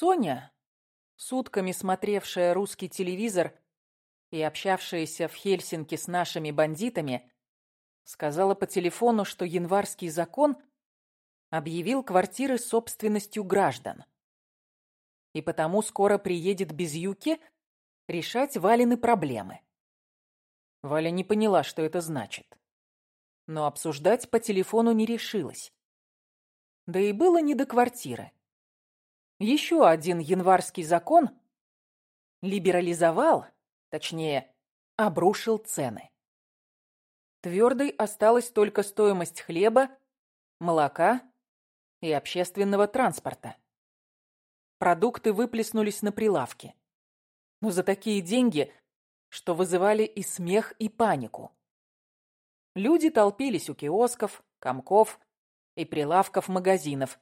Соня, сутками смотревшая русский телевизор и общавшаяся в Хельсинки с нашими бандитами, сказала по телефону, что январский закон объявил квартиры собственностью граждан. И потому скоро приедет без юки решать Валины проблемы. Валя не поняла, что это значит. Но обсуждать по телефону не решилась. Да и было не до квартиры. Еще один январский закон либерализовал, точнее, обрушил цены. Твердой осталась только стоимость хлеба, молока и общественного транспорта. Продукты выплеснулись на прилавки. Но за такие деньги что вызывали и смех, и панику. Люди толпились у киосков, комков и прилавков магазинов,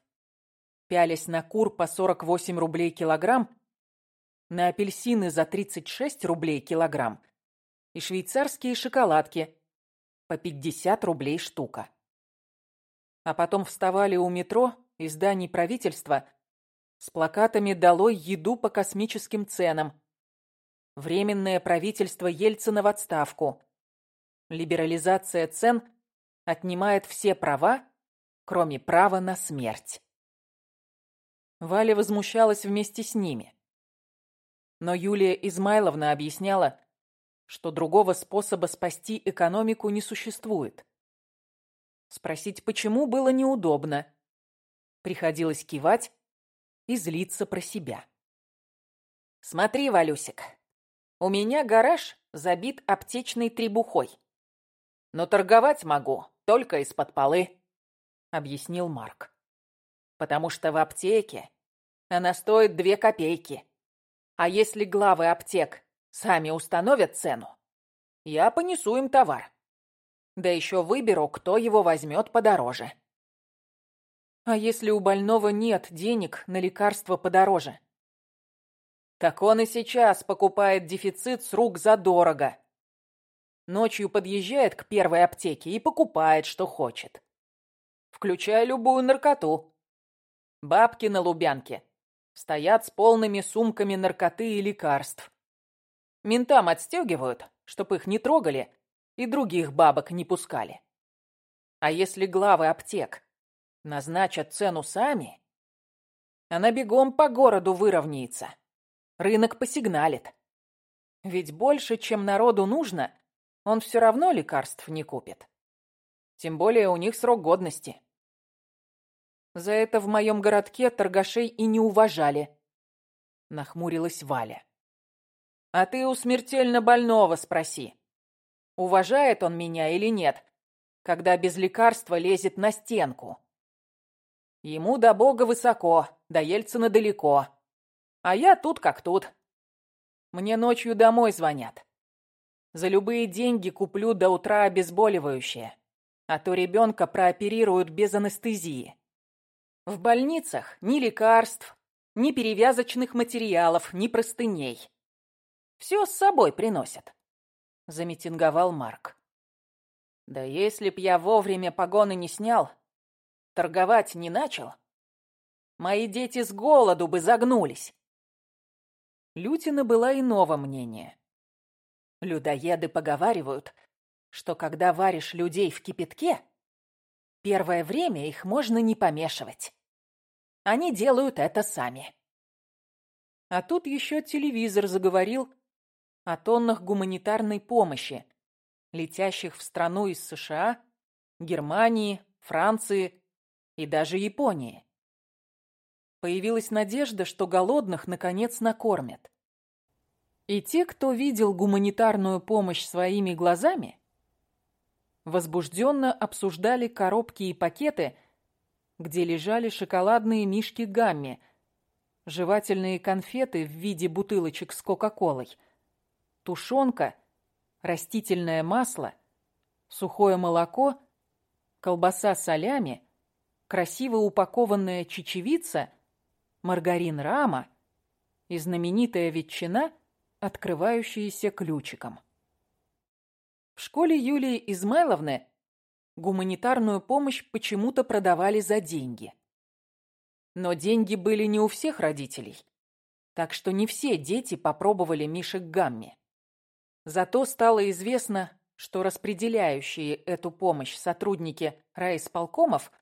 пялись на кур по 48 рублей килограмм, на апельсины за 36 рублей килограмм и швейцарские шоколадки по 50 рублей штука. А потом вставали у метро и зданий правительства с плакатами «Долой еду по космическим ценам», Временное правительство Ельцина в отставку. Либерализация цен отнимает все права, кроме права на смерть. Валя возмущалась вместе с ними. Но Юлия Измайловна объясняла, что другого способа спасти экономику не существует. Спросить почему было неудобно. Приходилось кивать и злиться про себя. «Смотри, Валюсик, у меня гараж забит аптечной требухой. Но торговать могу только из-под полы, объяснил Марк. Потому что в аптеке она стоит две копейки. А если главы аптек сами установят цену, я понесу им товар. Да еще выберу, кто его возьмет подороже. А если у больного нет денег на лекарства подороже? Так он и сейчас покупает дефицит с рук задорого. Ночью подъезжает к первой аптеке и покупает, что хочет. Включая любую наркоту. Бабки на Лубянке стоят с полными сумками наркоты и лекарств. Ментам отстегивают, чтоб их не трогали и других бабок не пускали. А если главы аптек назначат цену сами, она бегом по городу выровняется. Рынок посигналит. Ведь больше, чем народу нужно, он все равно лекарств не купит. Тем более у них срок годности. За это в моем городке торгашей и не уважали. Нахмурилась Валя. А ты у смертельно больного спроси. Уважает он меня или нет, когда без лекарства лезет на стенку. Ему до бога высоко, до Ельцина далеко. А я тут как тут. Мне ночью домой звонят. За любые деньги куплю до утра обезболивающее. А то ребенка прооперируют без анестезии. В больницах ни лекарств, ни перевязочных материалов, ни простыней. Все с собой приносят. Замитинговал Марк. Да если б я вовремя погоны не снял, торговать не начал, мои дети с голоду бы загнулись. Лютина была иного мнения. Людоеды поговаривают, что когда варишь людей в кипятке, первое время их можно не помешивать. Они делают это сами. А тут еще телевизор заговорил о тоннах гуманитарной помощи, летящих в страну из США, Германии, Франции и даже Японии. Появилась надежда, что голодных наконец накормят. И те, кто видел гуманитарную помощь своими глазами, возбужденно обсуждали коробки и пакеты, где лежали шоколадные мишки гамми, жевательные конфеты в виде бутылочек с Кока-Колой, тушенка, растительное масло, сухое молоко, колбаса солями, красиво упакованная чечевица маргарин рама и знаменитая ветчина, открывающаяся ключиком. В школе Юлии Измайловны гуманитарную помощь почему-то продавали за деньги. Но деньги были не у всех родителей. Так что не все дети попробовали мишек гамми. Зато стало известно, что распределяющие эту помощь сотрудники райисполкомов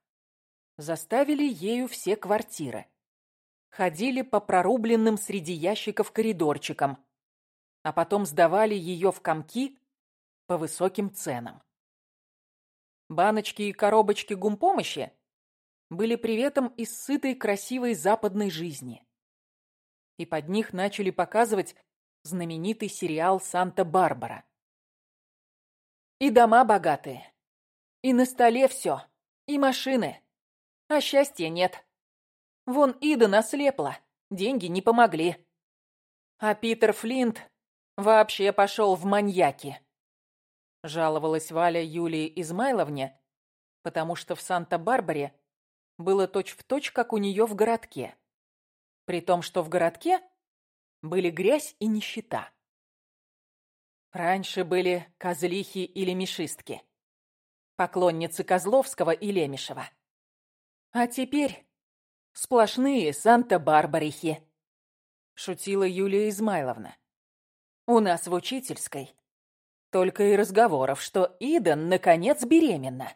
заставили ею все квартиры. Ходили по прорубленным среди ящиков коридорчикам, а потом сдавали ее в комки по высоким ценам. Баночки и коробочки гумпомощи были приветом из сытой красивой западной жизни. И под них начали показывать знаменитый сериал «Санта-Барбара». И дома богатые, и на столе все, и машины, а счастья нет. Вон Ида наслепла, деньги не помогли. А Питер Флинт вообще пошел в маньяки. Жаловалась Валя Юлии Измайловне, потому что в Санта-Барбаре было точь-в-точь, точь, как у нее в городке. При том, что в городке были грязь и нищета. Раньше были козлихи или мишистки, поклонницы Козловского и Лемешева. А теперь сплошные Санта-Барбарихи, шутила Юлия Измайловна. У нас в учительской только и разговоров, что Идан наконец беременна.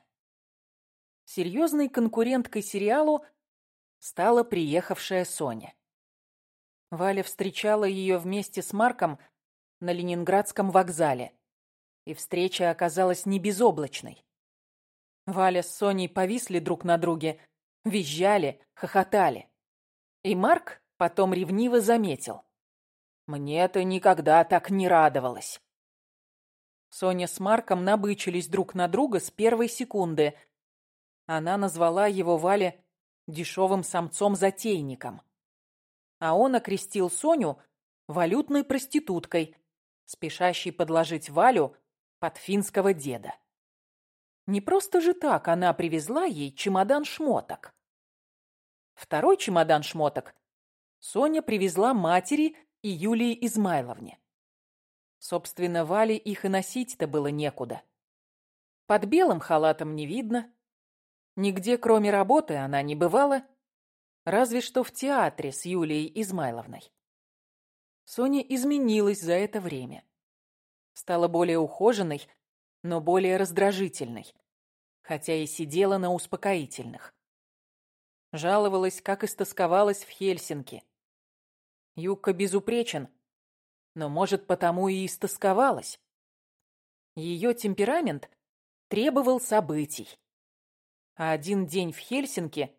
Серьезной конкуренткой сериалу стала приехавшая Соня. Валя встречала ее вместе с Марком на Ленинградском вокзале, и встреча оказалась не безоблачной. Валя с Соней повисли друг на друге, визжали, хохотали. И Марк потом ревниво заметил. «Мне-то никогда так не радовалась». Соня с Марком набычились друг на друга с первой секунды. Она назвала его Вале дешевым самцом-затейником. А он окрестил Соню валютной проституткой, спешащей подложить Валю под финского деда. Не просто же так она привезла ей чемодан шмоток. Второй чемодан шмоток Соня привезла матери и Юлии Измайловне. Собственно, Вале их и носить-то было некуда. Под белым халатом не видно. Нигде, кроме работы, она не бывала. Разве что в театре с Юлией Измайловной. Соня изменилась за это время. Стала более ухоженной, но более раздражительной, хотя и сидела на успокоительных. Жаловалась, как истосковалась в Хельсинки. Юка безупречен, но, может, потому и истосковалась. Ее темперамент требовал событий. А один день в Хельсинки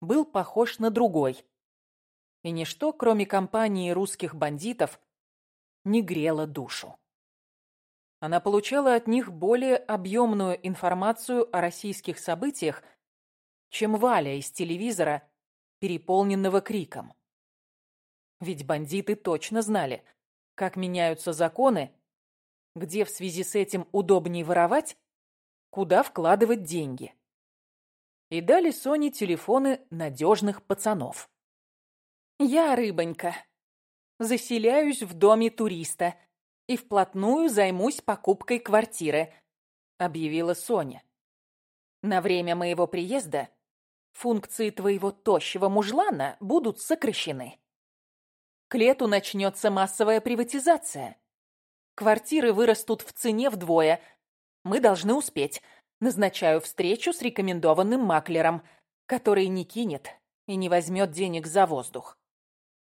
был похож на другой. И ничто, кроме компании русских бандитов, не грело душу. Она получала от них более объемную информацию о российских событиях, чем Валя из телевизора, переполненного криком. Ведь бандиты точно знали, как меняются законы, где в связи с этим удобнее воровать, куда вкладывать деньги. И дали Соне телефоны надежных пацанов. «Я, рыбонька, заселяюсь в доме туриста и вплотную займусь покупкой квартиры», объявила Соня. «На время моего приезда функции твоего тощего мужлана будут сокращены. К лету начнется массовая приватизация. Квартиры вырастут в цене вдвое. Мы должны успеть. Назначаю встречу с рекомендованным маклером, который не кинет и не возьмет денег за воздух.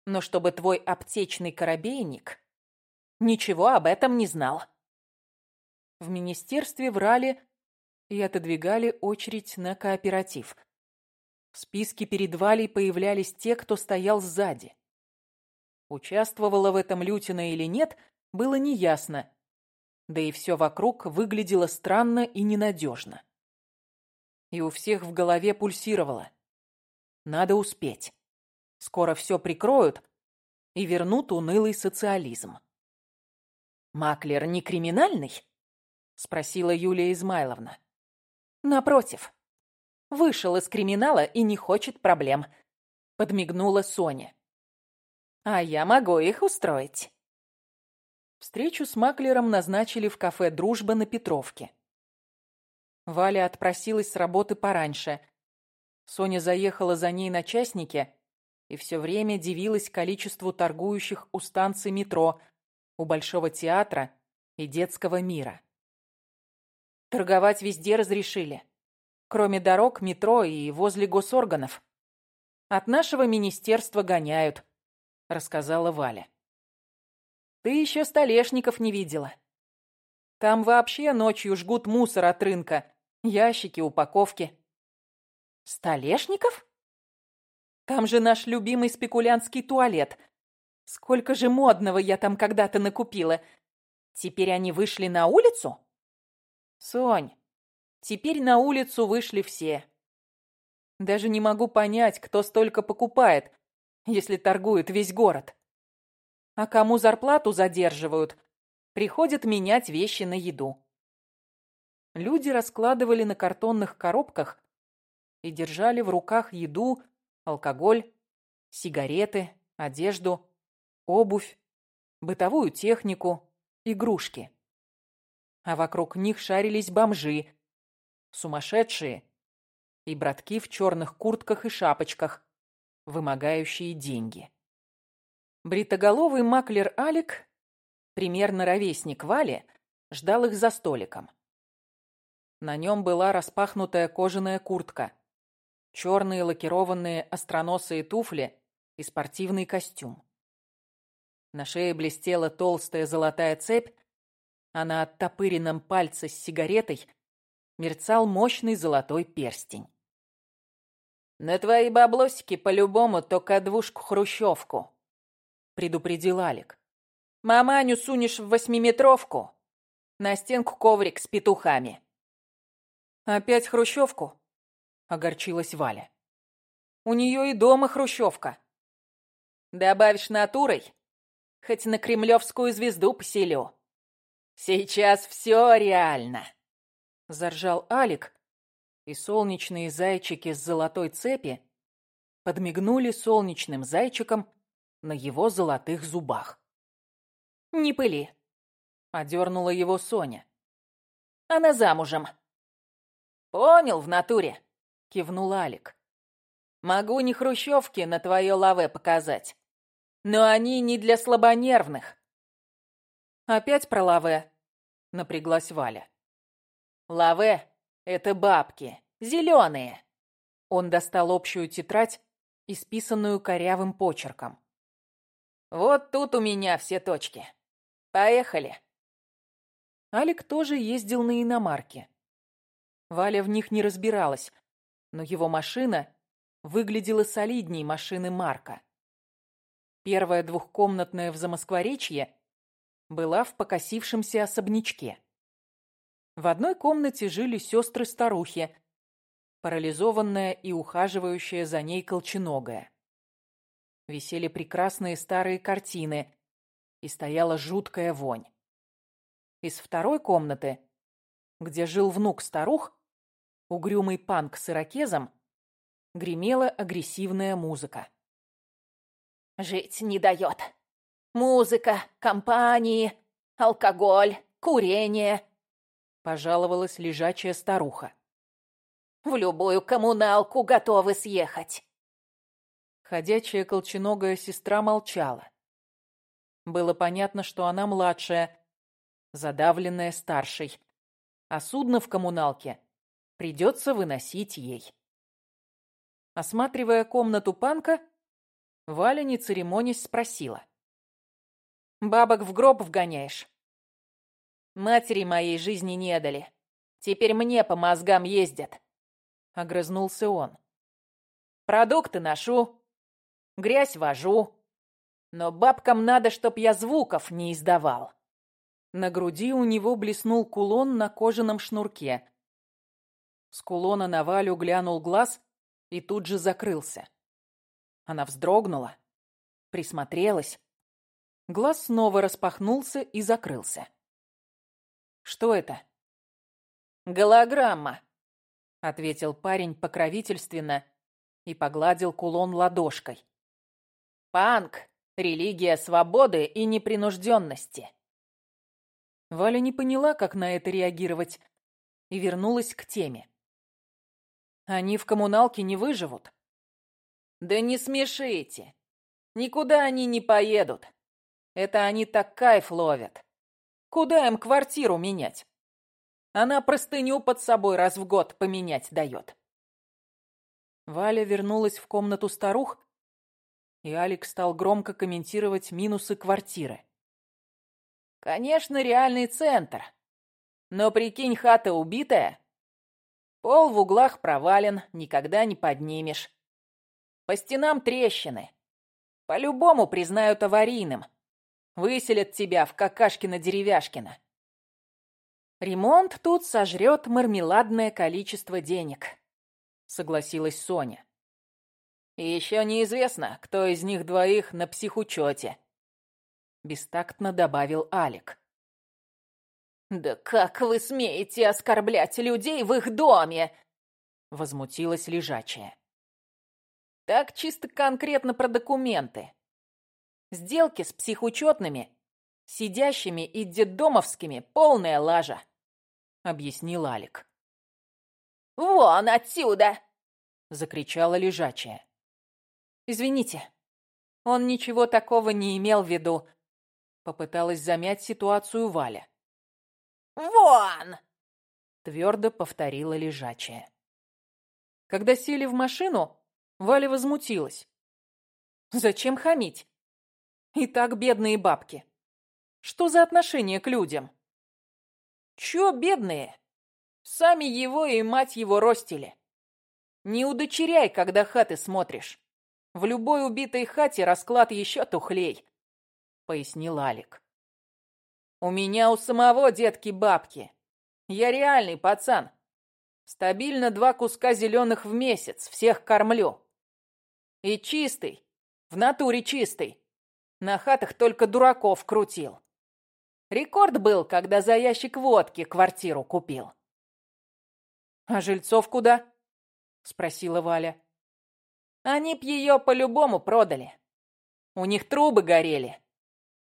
Но чтобы твой аптечный корабейник ничего об этом не знал. В министерстве врали и отодвигали очередь на кооператив. В списке перед Валей появлялись те, кто стоял сзади. Участвовала в этом Лютина или нет, было неясно. Да и все вокруг выглядело странно и ненадежно. И у всех в голове пульсировало. Надо успеть. Скоро все прикроют и вернут унылый социализм. «Маклер не криминальный?» — спросила Юлия Измайловна. «Напротив. Вышел из криминала и не хочет проблем», — подмигнула Соня а я могу их устроить. Встречу с маклером назначили в кафе «Дружба» на Петровке. Валя отпросилась с работы пораньше. Соня заехала за ней на частнике и все время дивилась количеству торгующих у станции метро, у Большого театра и детского мира. Торговать везде разрешили, кроме дорог, метро и возле госорганов. От нашего министерства гоняют, рассказала Валя. Ты еще столешников не видела. Там вообще ночью жгут мусор от рынка, ящики, упаковки. Столешников? Там же наш любимый спекулянтский туалет. Сколько же модного я там когда-то накупила. Теперь они вышли на улицу? Сонь, теперь на улицу вышли все. Даже не могу понять, кто столько покупает, если торгует весь город. А кому зарплату задерживают, приходят менять вещи на еду. Люди раскладывали на картонных коробках и держали в руках еду, алкоголь, сигареты, одежду, обувь, бытовую технику, игрушки. А вокруг них шарились бомжи, сумасшедшие и братки в черных куртках и шапочках, вымогающие деньги. Бритоголовый маклер Алик, примерно ровесник Вали, ждал их за столиком. На нем была распахнутая кожаная куртка, черные лакированные остроносые туфли и спортивный костюм. На шее блестела толстая золотая цепь, а на оттопыренном пальце с сигаретой мерцал мощный золотой перстень. «На твои баблосики по-любому только двушку-хрущевку», — предупредил Алик. «Маманю сунешь в восьмиметровку, на стенку коврик с петухами». «Опять хрущевку?» — огорчилась Валя. «У нее и дома хрущевка. Добавишь натурой, хоть на кремлевскую звезду поселю. Сейчас все реально!» Заржал Алик, и солнечные зайчики с золотой цепи подмигнули солнечным зайчиком на его золотых зубах. «Не пыли!» — одернула его Соня. «Она замужем!» «Понял в натуре!» — кивнул Алик. «Могу не хрущевки на твое лаве показать, но они не для слабонервных». «Опять про лаве?» — напряглась Валя. «Лаве — это бабки, зеленые!» Он достал общую тетрадь, исписанную корявым почерком. «Вот тут у меня все точки. Поехали!» Алик тоже ездил на иномарке. Валя в них не разбиралась, но его машина выглядела солидней машины Марка. Первая двухкомнатная в Замоскворечье была в покосившемся особнячке. В одной комнате жили сестры-старухи, парализованная и ухаживающая за ней колченогая. Висели прекрасные старые картины, и стояла жуткая вонь. Из второй комнаты, где жил внук старух, угрюмый панк с ирокезом, гремела агрессивная музыка. «Жить не дает. Музыка, компании, алкоголь, курение», — пожаловалась лежачая старуха. «В любую коммуналку готовы съехать». Ходячая колченогая сестра молчала. Было понятно, что она младшая, задавленная старшей, а судно в коммуналке Придется выносить ей. Осматривая комнату панка, Валя, не церемонясь, спросила. «Бабок в гроб вгоняешь?» «Матери моей жизни не дали. Теперь мне по мозгам ездят», — огрызнулся он. «Продукты ношу, грязь вожу, но бабкам надо, чтоб я звуков не издавал». На груди у него блеснул кулон на кожаном шнурке, с кулона на Валю глянул глаз и тут же закрылся. Она вздрогнула, присмотрелась. Глаз снова распахнулся и закрылся. «Что это?» «Голограмма», — ответил парень покровительственно и погладил кулон ладошкой. «Панк — религия свободы и непринужденности». Валя не поняла, как на это реагировать, и вернулась к теме. Они в коммуналке не выживут. Да не смешите. Никуда они не поедут. Это они так кайф ловят. Куда им квартиру менять? Она простыню под собой раз в год поменять дает. Валя вернулась в комнату старух, и Алекс стал громко комментировать минусы квартиры. Конечно, реальный центр. Но прикинь, хата убитая. Пол в углах провален, никогда не поднимешь. По стенам трещины. По-любому признают аварийным. Выселят тебя в Какашкино-Деревяшкино. Ремонт тут сожрет мармеладное количество денег, согласилась Соня. И еще неизвестно, кто из них двоих на психучете. Бестактно добавил Алик. «Да как вы смеете оскорблять людей в их доме?» Возмутилась лежачая. Так чисто конкретно про документы. Сделки с психучетными, сидящими и детдомовскими — полная лажа, — объяснил Алик. «Вон отсюда!» — закричала лежачая. «Извините, он ничего такого не имел в виду», — попыталась замять ситуацию Валя. «Вон!» — твердо повторила лежачая. Когда сели в машину, Валя возмутилась. Зачем хамить? И так бедные бабки. Что за отношение к людям? Чё бедные? Сами его и мать его ростили. Не удочеряй, когда хаты смотришь. В любой убитой хате расклад еще тухлей, пояснил Алик. У меня у самого детки-бабки. Я реальный пацан. Стабильно два куска зеленых в месяц, всех кормлю. И чистый. В натуре чистый. На хатах только дураков крутил. Рекорд был, когда за ящик водки квартиру купил. «А жильцов куда?» — спросила Валя. «Они б ее по-любому продали. У них трубы горели.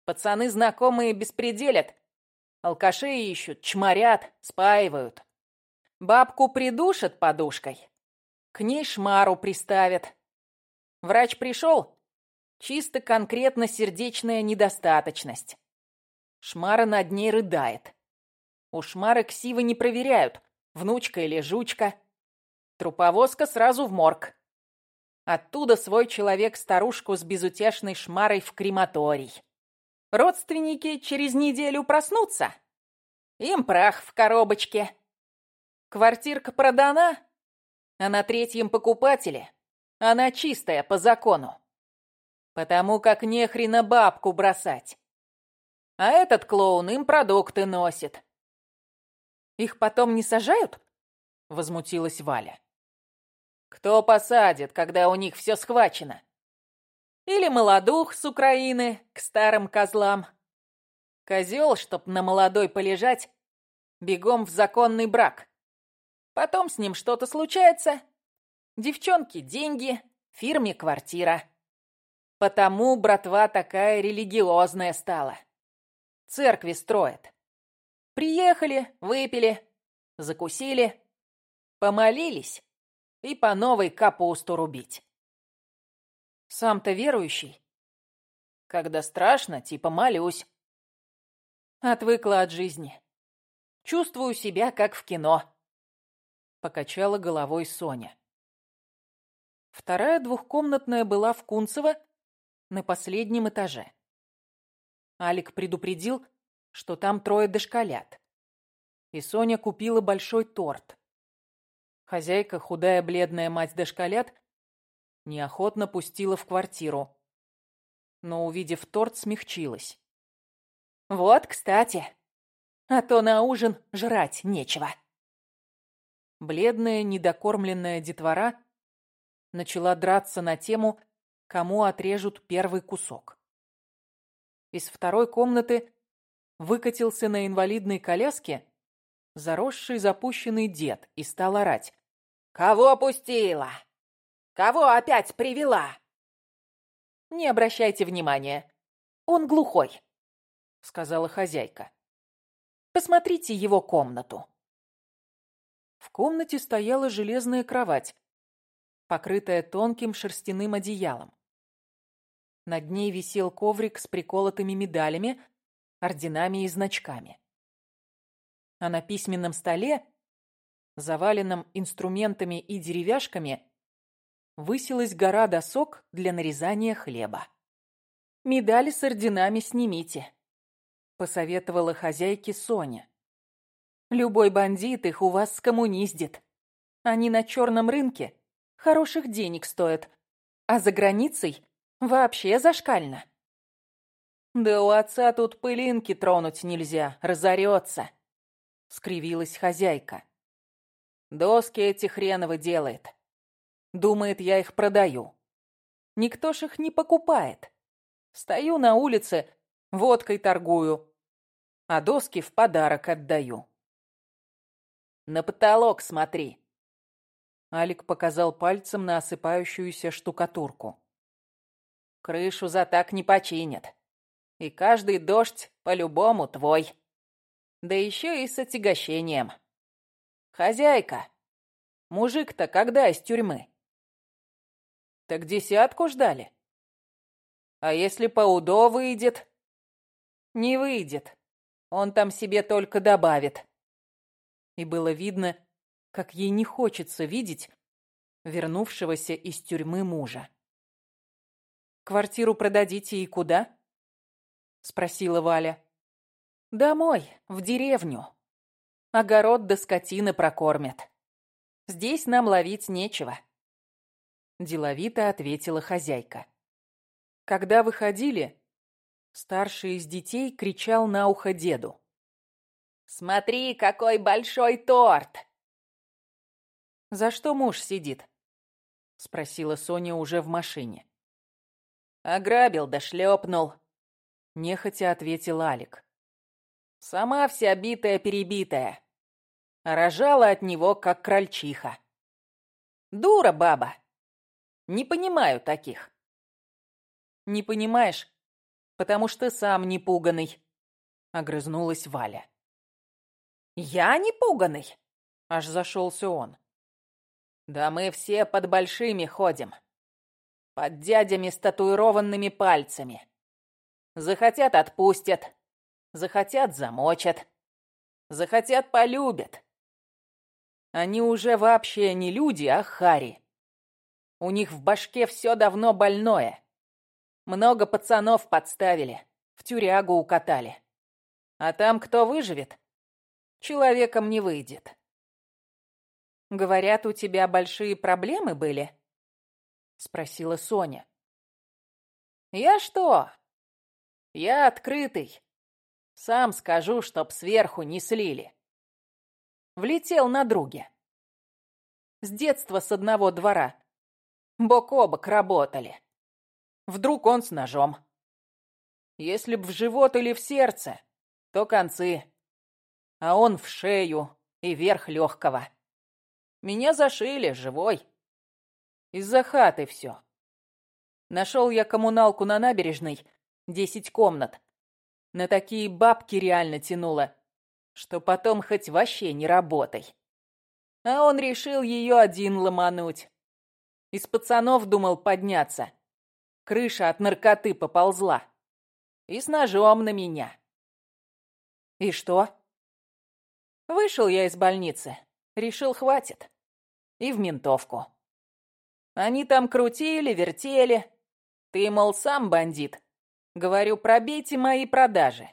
Пацаны знакомые беспределят. Алкаши ищут, чморят, спаивают. Бабку придушат подушкой. К ней шмару приставят. Врач пришел? Чисто конкретно сердечная недостаточность. Шмара над ней рыдает. У Шмары ксивы не проверяют, внучка или жучка. Труповозка сразу в морг. Оттуда свой человек старушку с безутешной Шмарой в крематорий. Родственники через неделю проснутся. Им прах в коробочке. Квартирка продана, а на третьем покупателе она чистая по закону. Потому как нехрена бабку бросать. А этот клоун им продукты носит. Их потом не сажают? Возмутилась Валя. Кто посадит, когда у них все схвачено? Или молодух с Украины к старым козлам. Козел, чтоб на молодой полежать, бегом в законный брак. Потом с ним что-то случается, Девчонки – деньги, фирме – квартира. Потому братва такая религиозная стала. Церкви строят. Приехали, выпили, закусили, помолились и по новой капусту рубить. Сам-то верующий? Когда страшно, типа молюсь. Отвыкла от жизни. Чувствую себя, как в кино. Покачала головой Соня. Вторая двухкомнатная была в Кунцево на последнем этаже. Алик предупредил, что там трое дошколят. И Соня купила большой торт. Хозяйка, худая бледная мать дошколят, неохотно пустила в квартиру. Но, увидев торт, смягчилась. «Вот, кстати, а то на ужин жрать нечего». Бледная, недокормленная детвора начала драться на тему, кому отрежут первый кусок. Из второй комнаты выкатился на инвалидной коляске заросший запущенный дед и стал орать. «Кого опустила? Кого опять привела?» «Не обращайте внимания. Он глухой», — сказала хозяйка. «Посмотрите его комнату». В комнате стояла железная кровать, покрытая тонким шерстяным одеялом. Над ней висел коврик с приколотыми медалями, орденами и значками. А на письменном столе, заваленном инструментами и деревяшками, высилась гора досок для нарезания хлеба. «Медали с орденами снимите», — посоветовала хозяйке Соня. «Любой бандит их у вас скоммуниздит. Они на черном рынке хороших денег стоят, а за границей вообще зашкально». «Да у отца тут пылинки тронуть нельзя, разорется», — скривилась хозяйка. «Доски эти хреновы делает. Думает, я их продаю. Никто ж их не покупает. Стою на улице, водкой торгую, а доски в подарок отдаю». «На потолок смотри», Алик показал пальцем на осыпающуюся штукатурку. «Крышу за так не починят. И каждый дождь по-любому твой. Да еще и с отягощением. Хозяйка, мужик-то когда из тюрьмы? Так десятку ждали. А если по УДО выйдет? Не выйдет. Он там себе только добавит. И было видно, как ей не хочется видеть вернувшегося из тюрьмы мужа. «Квартиру продадите и куда?» — спросила Валя. «Домой, в деревню. Огород до скотины прокормят. Здесь нам ловить нечего», — деловито ответила хозяйка. Когда выходили, старший из детей кричал на ухо деду. «Смотри, какой большой торт!» «За что муж сидит?» — спросила Соня уже в машине. «Ограбил да шлепнул», — нехотя ответил Алик. «Сама вся битая-перебитая. Рожала от него, как крольчиха. Дура баба. Не понимаю таких». «Не понимаешь, потому что сам не пуганый», — огрызнулась Валя. «Я не пуганый», — аж зашелся он. Да мы все под большими ходим. Под дядями с татуированными пальцами. Захотят — отпустят. Захотят — замочат. Захотят — полюбят. Они уже вообще не люди, а хари. У них в башке все давно больное. Много пацанов подставили, в тюрягу укатали. А там кто выживет, человеком не выйдет. «Говорят, у тебя большие проблемы были?» — спросила Соня. «Я что? Я открытый. Сам скажу, чтоб сверху не слили. Влетел на друге. С детства с одного двора. Бок о бок работали. Вдруг он с ножом. Если б в живот или в сердце, то концы. А он в шею и верх легкого. Меня зашили, живой. Из-за хаты все. Нашел я коммуналку на набережной, десять комнат. На такие бабки реально тянуло, что потом хоть вообще не работай. А он решил ее один ломануть. Из пацанов думал подняться. Крыша от наркоты поползла. И с ножом на меня. И что? Вышел я из больницы. Решил, хватит. И в ментовку. Они там крутили, вертели. Ты, мол, сам бандит. Говорю, пробейте мои продажи.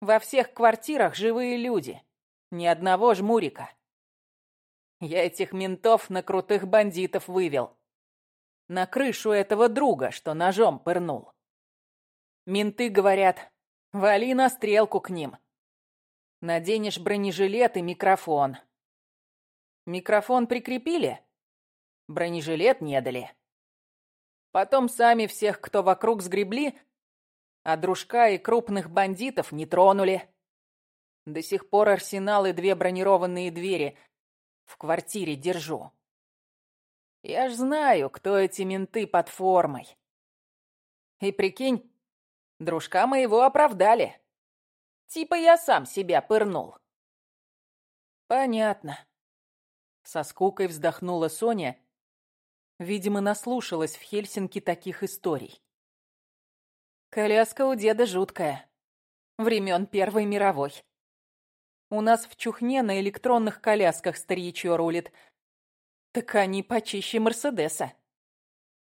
Во всех квартирах живые люди. Ни одного жмурика. Я этих ментов на крутых бандитов вывел. На крышу этого друга, что ножом пырнул. Менты говорят, вали на стрелку к ним. Наденешь бронежилет и микрофон. Микрофон прикрепили, бронежилет не дали. Потом сами всех, кто вокруг сгребли, а дружка и крупных бандитов не тронули. До сих пор арсенал и две бронированные двери в квартире держу. Я ж знаю, кто эти менты под формой. И прикинь, дружка моего оправдали. Типа я сам себя пырнул. Понятно. Со скукой вздохнула Соня. Видимо, наслушалась в Хельсинки таких историй. Коляска у деда жуткая. Времен Первой мировой. У нас в Чухне на электронных колясках старьячье рулит. Так они почище Мерседеса.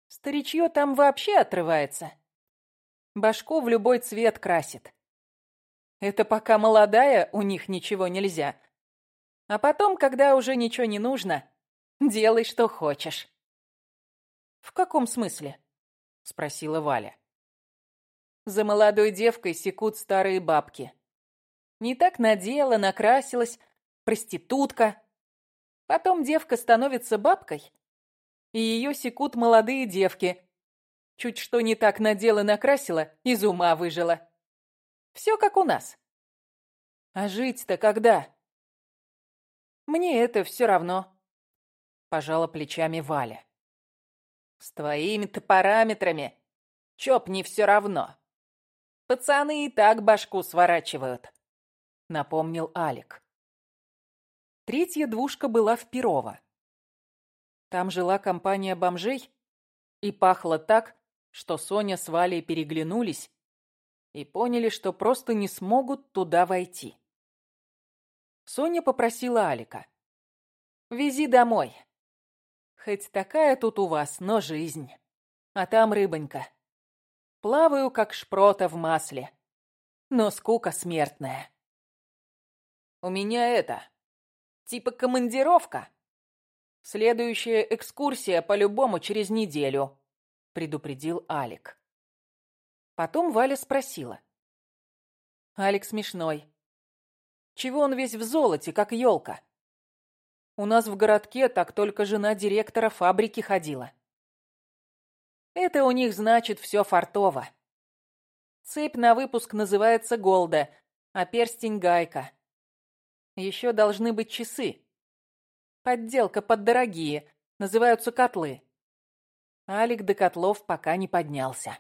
Старичье там вообще отрывается. Башку в любой цвет красит. Это пока молодая, у них ничего нельзя. А потом, когда уже ничего не нужно, делай, что хочешь. «В каком смысле?» — спросила Валя. За молодой девкой секут старые бабки. Не так надела, накрасилась, проститутка. Потом девка становится бабкой, и ее секут молодые девки. Чуть что не так надела, накрасила, из ума выжила. Все как у нас. А жить-то когда? Мне это все равно. Пожала плечами Валя. С твоими-то параметрами. Чоп не все равно. Пацаны и так башку сворачивают. Напомнил Алик. Третья двушка была в Перово. Там жила компания бомжей, и пахло так, что Соня с Валей переглянулись и поняли, что просто не смогут туда войти. Соня попросила Алика. «Вези домой. Хоть такая тут у вас, но жизнь. А там рыбонька. Плаваю, как шпрота в масле. Но скука смертная. У меня это... Типа командировка. Следующая экскурсия по-любому через неделю, предупредил Алик. Потом Валя спросила. Алик смешной. Чего он весь в золоте, как елка? У нас в городке так только жена директора фабрики ходила. Это у них значит все фартово. Цепь на выпуск называется Голда, а перстень Гайка. Еще должны быть часы. Подделка под дорогие, называются котлы. Алик до котлов пока не поднялся.